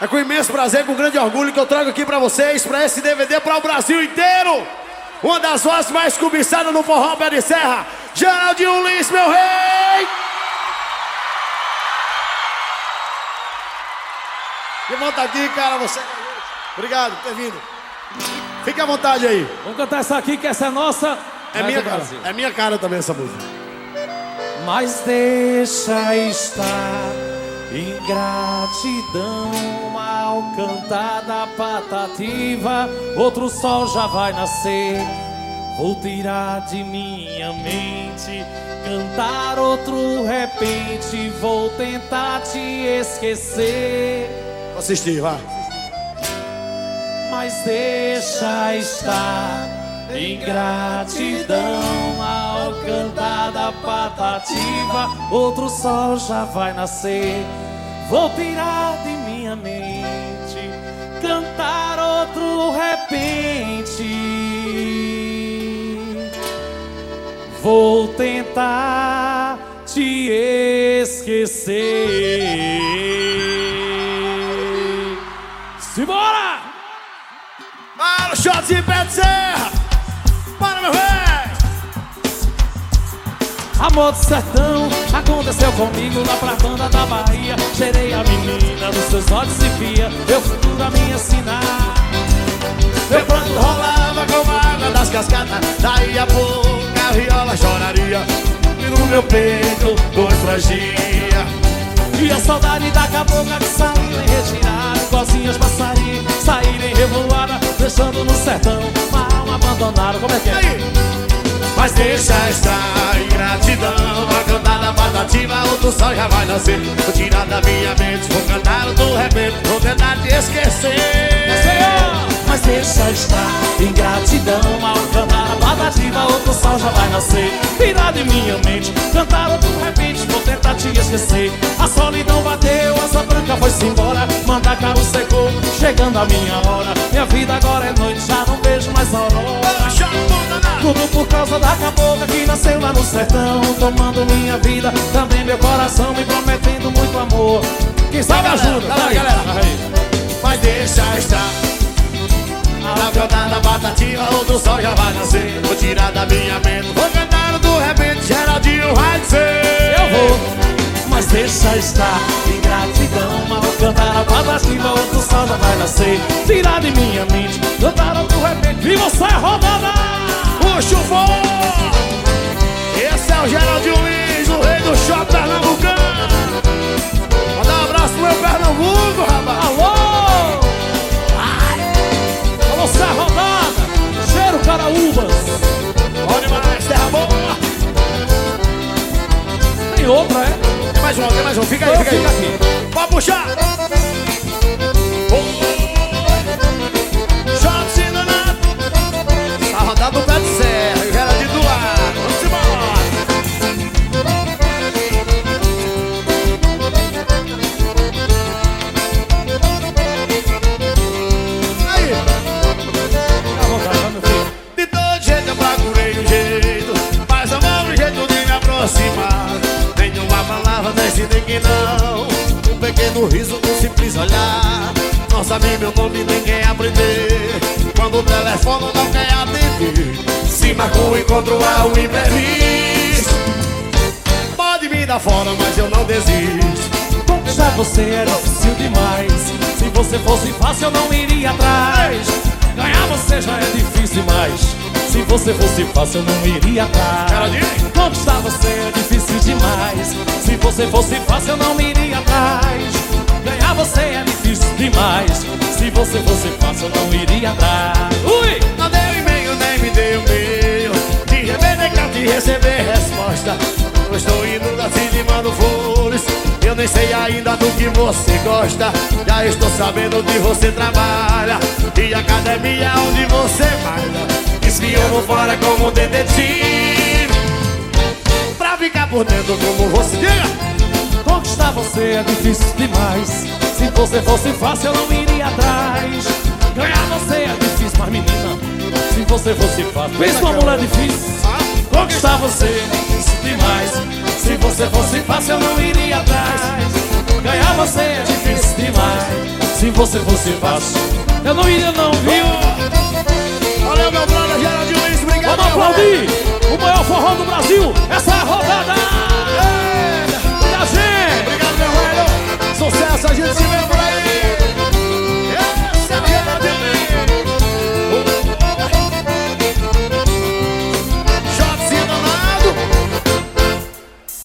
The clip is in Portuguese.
É com imenso prazer, com grande orgulho que eu trago aqui pra vocês, pra esse DVD para o Brasil inteiro. Uma das vozes mais cobiçadas no forró pé de serra, Geraldinho Lins, meu rei! Estar aqui, cara, você. Obrigado por ter vindo. Fique à vontade aí. Vamos cantar essa aqui, que essa é nossa. É minha cara. É minha cara também essa música. Mas deixa estar ingratidão mal cantada patativa. Outro sol já vai nascer. Vou tirar de minha mente, cantar outro repente. Vou tentar te esquecer. Assistir, vai. Mas deixa estar ingratidão mal cantada patativa. Outro sol já vai nascer. Vou tirar de minha mente, cantar outro repente. Vou tentar te esquecer. Simbora! Para o shot de pé de serra! Amor do sertão, aconteceu comigo lá pra banda da Bahia. Cheirei a menina nos seus olhos e via meu futuro a me ensinar. Meu pranto rolava como a água das cascatas Daí a pouco a viola choraria E no meu peito dor frangia E a saudade da cabocla que saíram em retirada Igualzinhas passarinhos saírem em revoada Deixando no sertão uma alma abandonada Como é que é? Aí. Mas deixa estar ingratidão A cantada patativa, outro sol já vai nascer. Vou tirar da minha mente, vou cantar do repente Vou tentar te esquecer! Mas deixa estar ingratidão Mal cantar a patativa, outro sol já vai nascer. Tirar de minha mente, cantar outro repente. Vou tentar te esquecer. A solidão bateu, asa branca foi-se embora. Manda caro secou, chegando a minha hora. Minha vida agora é noite, já não a tudo por causa da cabocla que nasceu lá no sertão Tomando minha vida, também meu coração Me prometendo muito amor. Quem sabe ajuda, Tá aí, galera. Mas deixa estar. Na cantada patativa, outro sol já vai nascer. Vou tirar da minha mente, vou cantar do repente Geraldinho vai dizer Eu vou, mas deixa estar Ingratidão, mal cantar a patativa Outro já vai nascer. Tirar de minha mente, cantar outro repente E você rodada Puxa o voo Esse é o Geraldinho Lins, o rei do shopping pernambucano. Manda um abraço pro meu Pernambuco, rapaz. Alô! Alô, Serra Rodada Cheiro Caraúbas. Bom demais, terra boa. Tem outra, é? Tem mais um, tem mais um, fica aí, fica aí fico aqui. Pode puxar não. Um pequeno riso, um simples olhar. Não sabe meu nome, nem quer aprender. Quando o telefone não quer atender Se marca um encontro ao imprevisto. Pode me dar fora, mas eu não desisto. Conquistar você é difícil demais. Se você fosse fácil eu não iria atrás. Ganhar você já é difícil demais Se você fosse fácil eu não iria atrás. Conquistar você é difícil demais. Se você fosse fácil eu não iria atrás. Ganhar você é difícil demais. Se você fosse fácil eu não iria atrás. Ui! Não deu e-mail, nem me deu e-mail De eu te receber resposta. Eu estou indo assim te mando flores. Eu nem sei ainda do que você gosta. Já estou sabendo onde você trabalha. E academia onde você Espiando fora como detetive Pra ficar por dentro como você! Conquistar você é difícil demais. Se você fosse fácil eu não iria atrás. Ganhar você é difícil, mas menina Se você fosse fácil Pensa uma mulher difícil. Conquistar você é difícil demais. Se você fosse fácil eu não iria atrás. Ganhar você é difícil demais. Se você fosse fácil Eu não iria não, viu? Valeu, meu brother, Essa é